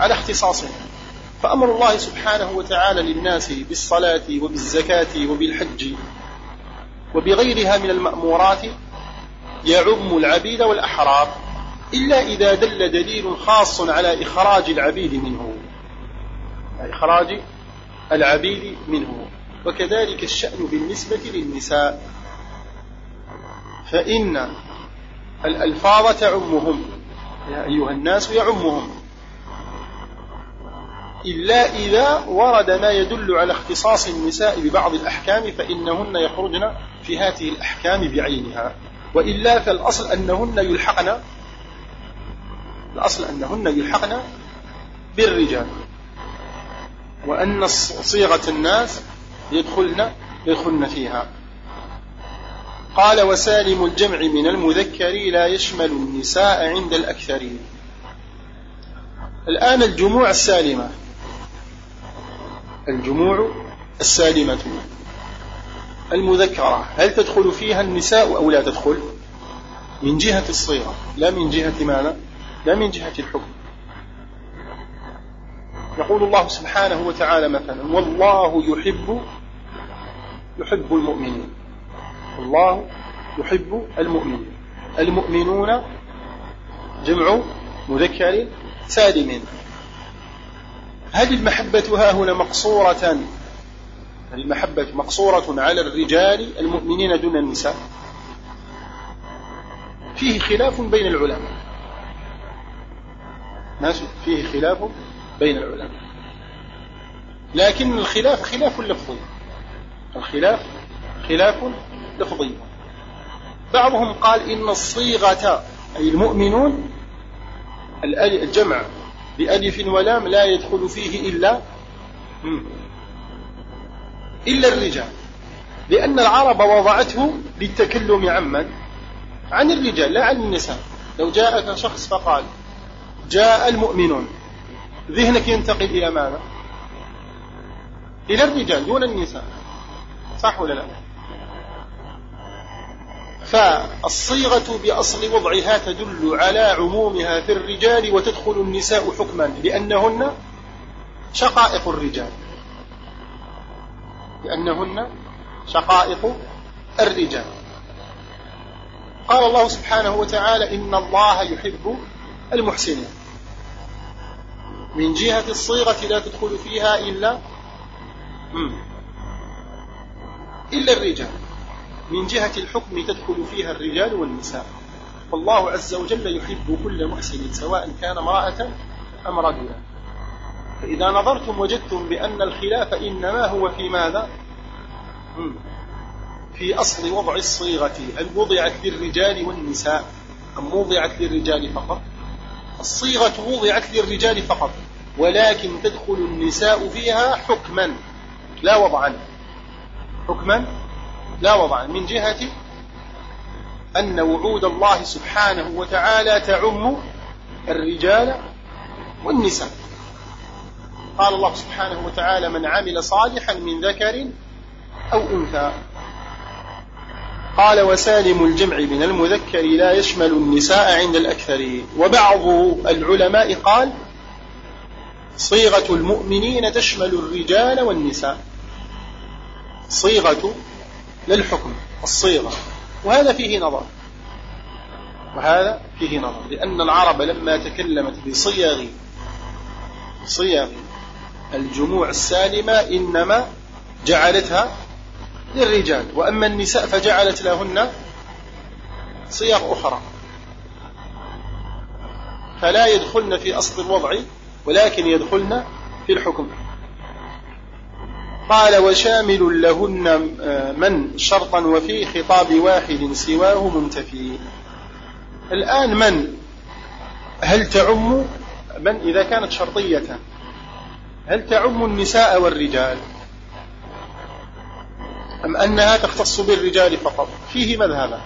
على اختصاصهم. فأمر الله سبحانه وتعالى للناس بالصلاة وبالزكاة وبالحج وبغيرها من المأمورات يعم العبيد والأحرار. إلا إذا دل دليل خاص على إخراج العبيد منه. إخراج العبيد منه. وكذلك الشأن بالنسبة للنساء. فإن الألفاظ تعمهم. يا أيها الناس يعمهم. إلا إذا ورد ما يدل على اختصاص النساء ببعض الأحكام فإنهن يخرجن في هذه الأحكام بعينها. وإلا فالأصل أنهن يلحقن الأصل أنهن يلحقن بالرجال وأن صيغة الناس يدخلن يدخلن فيها. قال وسالم الجمع من المذكر لا يشمل النساء عند الأكثرين. الآن الجموع السالمة. الجموع السالمة. المذكرة هل تدخل فيها النساء أو لا تدخل؟ من جهة الصيغة لا من جهة ماذا؟ لا من جهة الحكم. يقول الله سبحانه وتعالى مثلا والله يحب يحب المؤمنين. الله يحب المؤمنين. المؤمنون جمع مذكر سالم. هل المحبة ها هنا مقصورة. هل المحبة مقصورة على الرجال المؤمنين دون النساء. فيه خلاف بين العلماء. ماشي فيه خلاف بين العلماء. لكن الخلاف خلاف لفظي. الخلاف خلاف لفظي. بعضهم قال إن الصيغة أي المؤمنون الجمع بألف ولام لا يدخل فيه إلا إلا الرجال. لأن العرب وضعته للتكلم عمن عن الرجال لا عن النساء. لو جاءك شخص فقال جاء المؤمنون. ذهنك ينتقل إلى ماذا؟ إلى الرجال دون النساء. صح ولا لا؟ فالصيغة بأصل وضعها تدل على عمومها في الرجال وتدخل النساء حكما لأنهن شقائق الرجال. لأنهن شقائق الرجال. قال الله سبحانه وتعالى إن الله يحب المحسنين. من جهة الصيغة لا تدخل فيها إلا إلا الرجال. من جهة الحكم تدخل فيها الرجال والنساء. فالله عز وجل يحب كل محسن سواء كان امرأة أم رجلا. فإذا نظرتم وجدتم بأن الخلاف إنما هو في ماذا؟ في أصل وضع الصيغة. هل وضعت للرجال والنساء أم وضعت للرجال فقط؟ الصيغة وضعت للرجال فقط ولكن تدخل النساء فيها حكما لا وضعا. حكما؟ لا وضعا. من جهة أن وعود الله سبحانه وتعالى تعم الرجال والنساء. قال الله سبحانه وتعالى من عمل صالحا من ذكر أو أنثى. قال وسالم الجمع من المذكر لا يشمل النساء عند الأكثرين وبعض العلماء قال صيغة المؤمنين تشمل الرجال والنساء. صيغة للحكم الصيغة. وهذا فيه نظر. وهذا فيه نظر لأن العرب لما تكلمت بصيغ صيغ الجموع السالمة إنما جعلتها للرجال. وأما النساء فجعلت لهن صيغ أخرى. فلا يدخلن في أصل الوضع ولكن يدخلن في الحكم. قال وشامل لهن من شرطا وفي خطاب واحد سواه منتفي. الآن من؟ هل تعم من إذا كانت شرطية؟ هل تعم النساء والرجال؟ أم أنها تختص بالرجال فقط؟ فيه مذهبا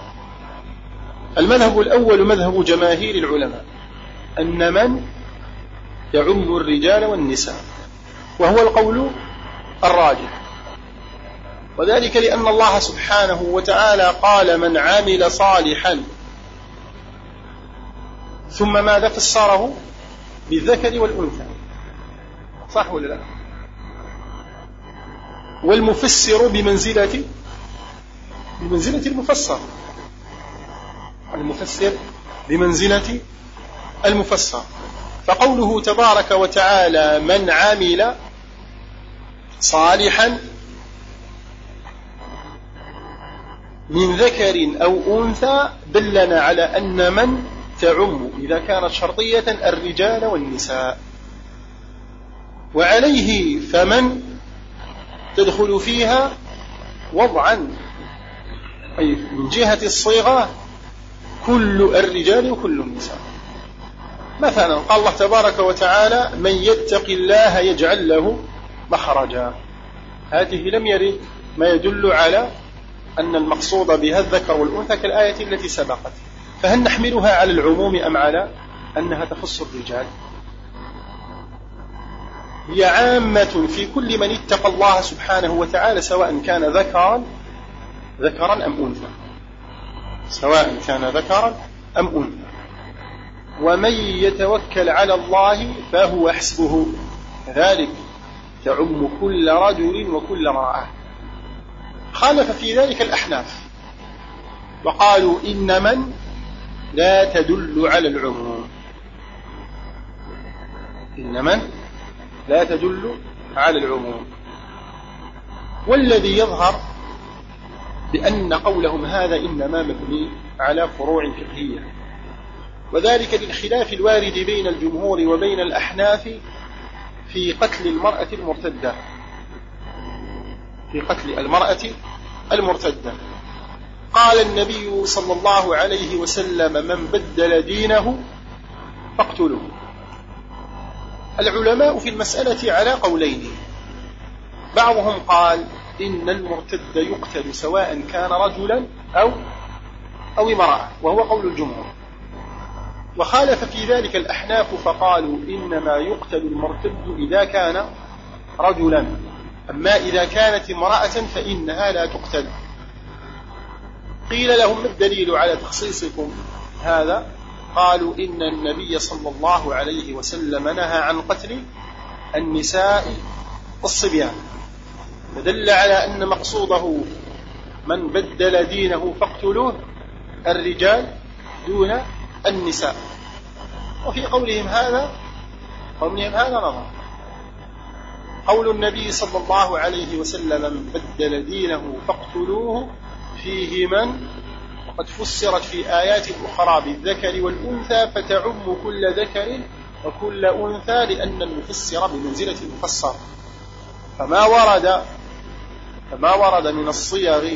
المذهب الأول مذهب جماهير العلماء أن من يعم الرجال والنساء وهو القول الراجح. وذلك لأن الله سبحانه وتعالى قال من عمل صالحا ثم ماذا فسره؟ بالذكر والأنثى. صح ولا لا؟ والمفسر بمنزلة بمنزلة المفسر. المفسر بمنزلة المفسر. فقوله تبارك وتعالى من عمل صالحا من ذكر أو أنثى دلنا على أن من تعم إذا كانت شرطية الرجال والنساء. وعليه فمن تدخل فيها وضعا أي من جهة الصيغة كل الرجال وكل النساء. مثلا قال الله تبارك وتعالى من يتق الله يجعل له مخرجا. هذه لم يرد ما يدل على أن المقصود بها الذكر والأنثى كالآية التي سبقت. فهل نحملها على العموم أم على أنها تخص الرجال؟ هي عامة في كل من اتقى الله سبحانه وتعالى سواء كان ذكرا ذكرا أم أنثى. سواء كان ذكرا أم أنثى. ومن يتوكل على الله فهو حسبه. كذلك تعم كل رجل وكل امرأة. خالف في ذلك الأحناف. وقالوا إن من لا تدل على العموم. إن من لا تدل على العموم. والذي يظهر بأن قولهم هذا إنما مبني على فروع فقهية. وذلك للخلاف الوارد بين الجمهور وبين الأحناف في قتل المرأة المرتدة. في قتل المرأة المرتدة. قال النبي صلى الله عليه وسلم من بدل دينه فاقتلوه. العلماء في المسألة على قولين. بعضهم قال إن المرتد يقتل سواء كان رجلا أو أو امرأة وهو قول الجمهور. وخالف في ذلك الأحناف فقالوا إنما يقتل المرتد إذا كان رجلا. أما إذا كانت امرأة فإنها لا تقتل. قيل لهم ما الدليل على تخصيصكم هذا. قالوا إن النبي صلى الله عليه وسلم نهى عن قتل النساء والصبيان. فدل على أن مقصوده من بدل دينه فاقتلوه الرجال دون النساء. وفي قولهم هذا قولهم هذا نظر. قول النبي صلى الله عليه وسلم من بدل دينه فاقتلوه فيه من؟ وقد فسرت في آيات أخرى بالذكر والأنثى فتعم كل ذكر وكل أنثى لأن المفسر بمنزلة المفسر. فما ورد فما ورد من الصيغ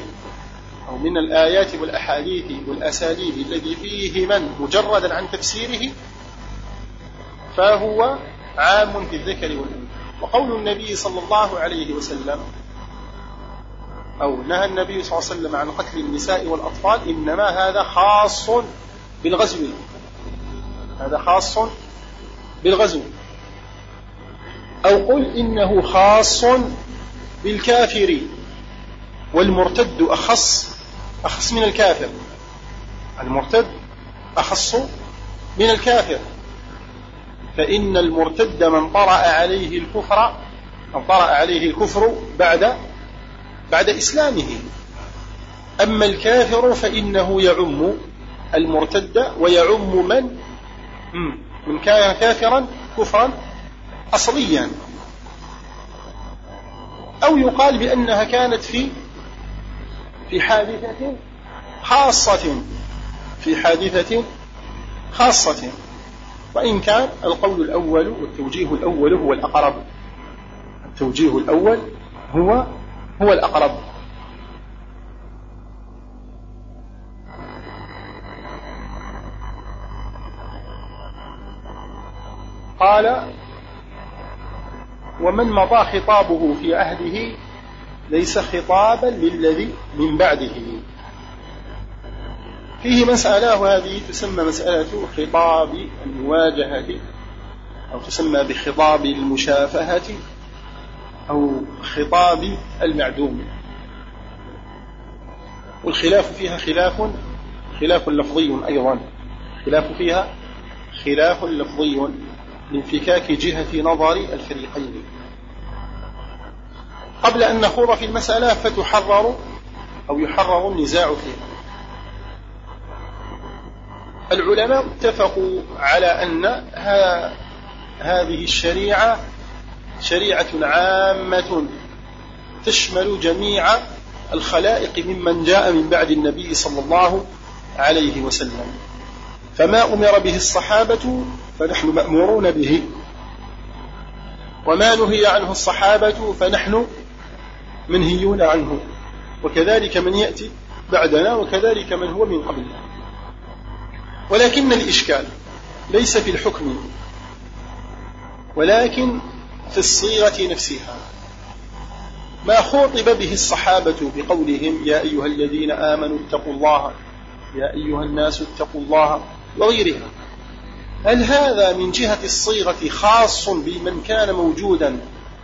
أو من الآيات والأحاديث والأساليب الذي فيه من؟ مجردا عن تفسيره؟ فهو عام في الذكر والأنثى. وقول النبي صلى الله عليه وسلم أو نهى النبي صلى الله عليه وسلم عن قتل النساء والأطفال إنما هذا خاص بالغزو. هذا خاص بالغزو. أو قل إنه خاص بالكافر والمرتد أخص أخص من الكافر. المرتد أخص من الكافر. فإن المرتد من طرأ عليه الكفر من طرأ عليه الكفر بعد بعد إسلامه. أما الكافر فإنه يعم المرتد ويعم من؟ من كان كافرا كفرا أصليا. أو يقال بأنها كانت في في حادثة خاصة في حادثة خاصة. وإن كان القول الأول والتوجيه الأول هو الأقرب. التوجيه الأول هو هو الأقرب. قال ومن مضى خطابه في عهده ليس خطابا للذي من بعده. فيه مسألة وهذه تسمى مسألة خطاب المواجهة أو تسمى بخطاب المشافهة. أو خطاب المعدوم. والخلاف فيها خلاف خلاف لفظي أيضا. خلاف فيها خلاف لفظي لانفكاك جهة نظر الفريقين. قبل أن نخوض في المسألة فتحرر أو يحرر النزاع فيها. العلماء اتفقوا على أن هذه الشريعة شريعة عامة تشمل جميع الخلائق ممن جاء من بعد النبي صلى الله عليه وسلم. فما أمر به الصحابة فنحن مأمورون به. وما نهي عنه الصحابة فنحن منهيون عنه. وكذلك من يأتي بعدنا وكذلك من هو من قبلنا. ولكن الإشكال ليس في الحكم. ولكن في الصيغة نفسها. ما خوطب به الصحابة بقولهم يا أيها الذين آمنوا اتقوا الله يا أيها الناس اتقوا الله وغيرها. هل هذا من جهة الصيغة خاص بمن كان موجودا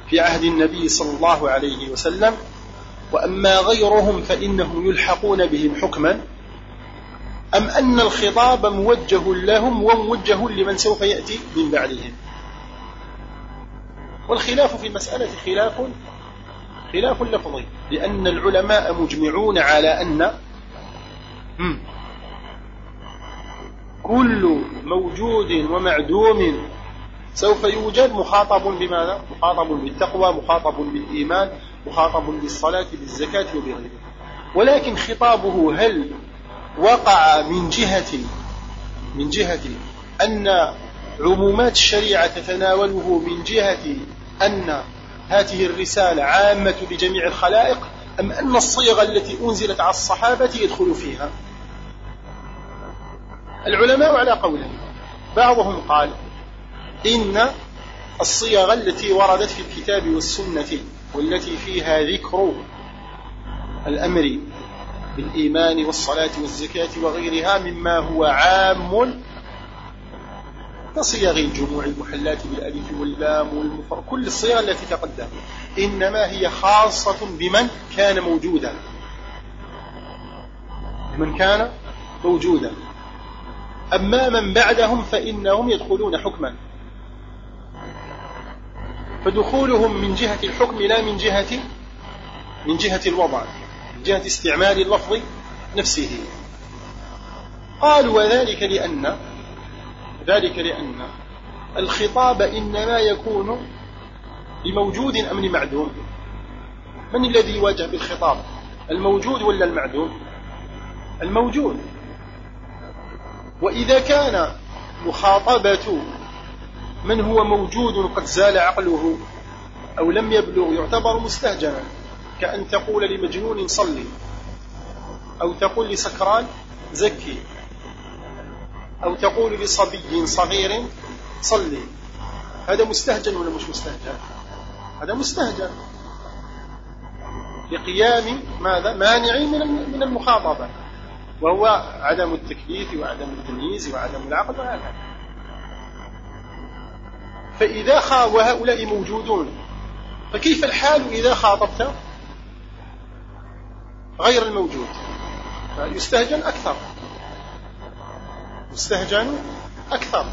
في عهد النبي صلى الله عليه وسلم؟ وأما غيرهم فإنهم يلحقون بهم حكما؟ أم أن الخطاب موجه لهم وموجه لمن سوف يأتي من بعدهم؟ والخلاف في المسألة خلاف خلاف لفظي لأن العلماء مجمعون على أن كل موجود ومعدوم سوف يوجد مخاطب بماذا؟ مخاطب بالتقوى مخاطب بالإيمان مخاطب بالصلاة بالزكاة وبغيره ولكن خطابه هل وقع من جهة من جهة أن عمومات الشريعة تتناوله من جهة أن هذه الرسالة عامة لجميع الخلائق أم أن الصيغة التي أنزلت على الصحابة يدخل فيها؟ العلماء على قولين. بعضهم قال إن الصيغ التي وردت في الكتاب والسنة والتي فيها ذكر الأمر بالإيمان والصلاة والزكاة وغيرها مما هو عام كصيغ الجموع المحلات بالألف واللام والمفر. كل الصيغ التي تقدم. إنما هي خاصة بمن كان موجودا. بمن كان موجودا. أما من بعدهم فإنهم يدخلون حكما. فدخولهم من جهة الحكم لا من جهة من جهة الوضع من جهة استعمال اللفظ نفسه. قالوا وذلك لأن ذلك لأن الخطاب إنما يكون لموجود أم لمعدوم؟ من الذي يواجه بالخطاب؟ الموجود ولا المعدوم؟ الموجود. وإذا كان مخاطبة من هو موجود قد زال عقله أو لم يبلغ يعتبر مستهجنا كأن تقول لمجنون صلي أو تقول لسكران زكي. أو تقول لصبي صغير صلي. هذا مستهجن ولا مش مستهجن؟ هذا مستهجن. لقيام ماذا؟ مانع من المخاطبة. وهو عدم التكليف وعدم التمييز وعدم العقل وهكذا. فإذا خا وهؤلاء موجودون فكيف الحال إذا خاطبت؟ غير الموجود. يستهجن أكثر. يستهجن أكثر.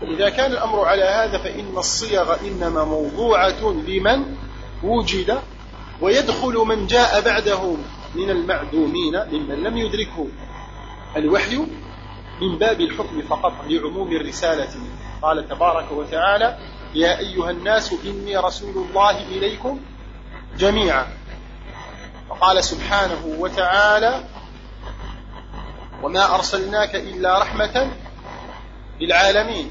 فإذا كان الأمر على هذا فإن الصيغ إنما موضوعة لمن وجد ويدخل من جاء بعده من المعدومين ممن لم يدركه الوحي من باب الحكم فقط لعموم الرسالة. قال تبارك وتعالى يا أيها الناس إني رسول الله إليكم جميعا. وقال سبحانه وتعالى وما أرسلناك إلا رحمة للعالمين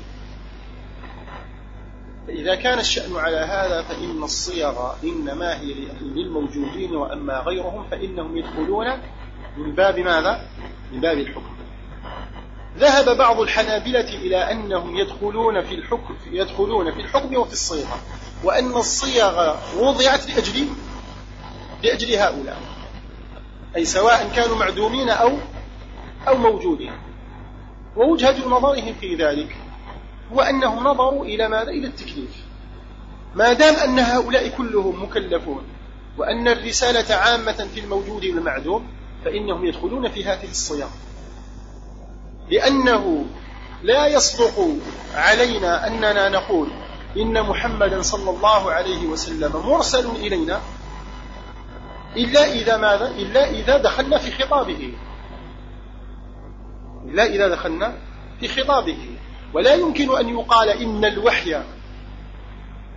فإذا كان الشأن على هذا فإن الصيغ إنما هي للموجودين وأما غيرهم فإنهم يدخلون من باب ماذا؟ من باب الحكم ذهب بعض الحنابلة إلى أنهم يدخلون في الحكم يدخلون في الحكم وفي الصيغة وأن الصيغ وضعت لأجل لأجل هؤلاء أي سواء كانوا معدومين أو أو موجودين ووجهة نظرهم في ذلك هو أنهم نظروا إلى ماذا؟ إلى التكليف ما دام أن هؤلاء كلهم مكلفون وأن الرسالة عامة في الموجود والمعدوم فإنهم يدخلون في هذه الصيام لأنه لا يصدق علينا أننا نقول إن محمدا صلى الله عليه وسلم مرسل إلينا إلا إذا ماذا؟ إلا إذا دخلنا في خطابه إلا إذا دخلنا في خطابه. ولا يمكن أن يقال إن الوحي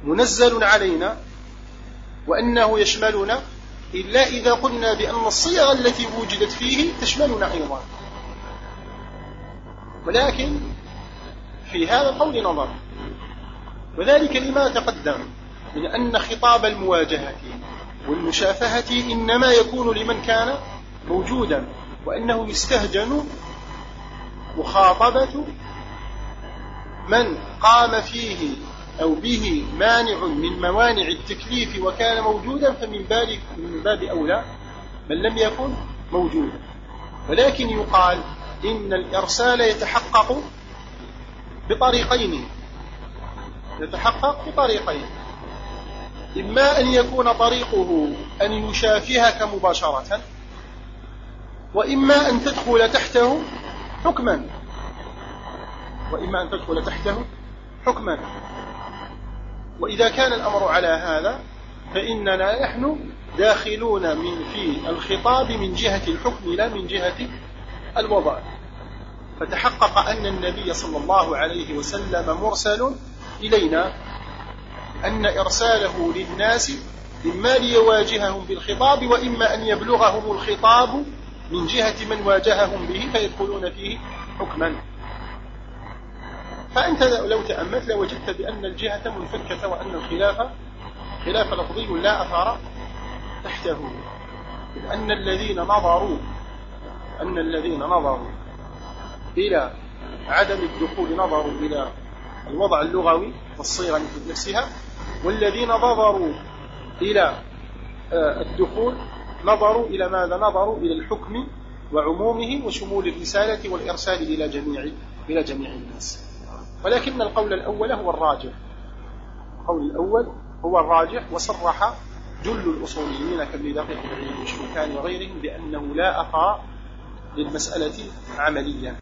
منزل علينا وأنه يشملنا إلا إذا قلنا بأن الصيغ التي وجدت فيه تشملنا أيضا. ولكن في هذا القول نظر. وذلك لما تقدم من أن خطاب المواجهة والمشافهة إنما يكون لمن كان موجودا وأنه يستهجن مخاطبة من قام فيه أو به مانع من موانع التكليف وكان موجودا فمن باب من باب أولى من لم يكن موجودا. ولكن يقال إن الإرسال يتحقق بطريقين. يتحقق بطريقين. إما أن يكون طريقه أن يشافهك مباشرة وإما أن تدخل تحته حكما. وإما أن تدخل تحته حكما. وإذا كان الأمر على هذا فإننا نحن داخلون من في الخطاب من جهة الحكم لا من جهة الوضع. فتحقق أن النبي صلى الله عليه وسلم مرسل إلينا أن إرساله للناس إما ليواجههم بالخطاب وإما أن يبلغهم الخطاب من جهة من واجههم به فيدخلون فيه حكما. فأنت لو تأملت لوجدت بأن الجهة منفكة وأن الخلاف خلاف لفظي لا أثار تحته. أن الذين نظروا أن الذين نظروا إلى عدم الدخول نظروا إلى الوضع اللغوي والصيغة نفسها والذين نظروا إلى آه، الدخول نظروا إلى ماذا؟ نظروا إلى الحكم وعمومه وشمول الرسالة والإرسال إلى جميع إلى جميع الناس. ولكن القول الأول هو الراجح. القول الأول هو الراجح وصرح جل الأصوليين كابن دقيق والشوكاني وغيرهم بأنه لا أثر للمسألة عمليا.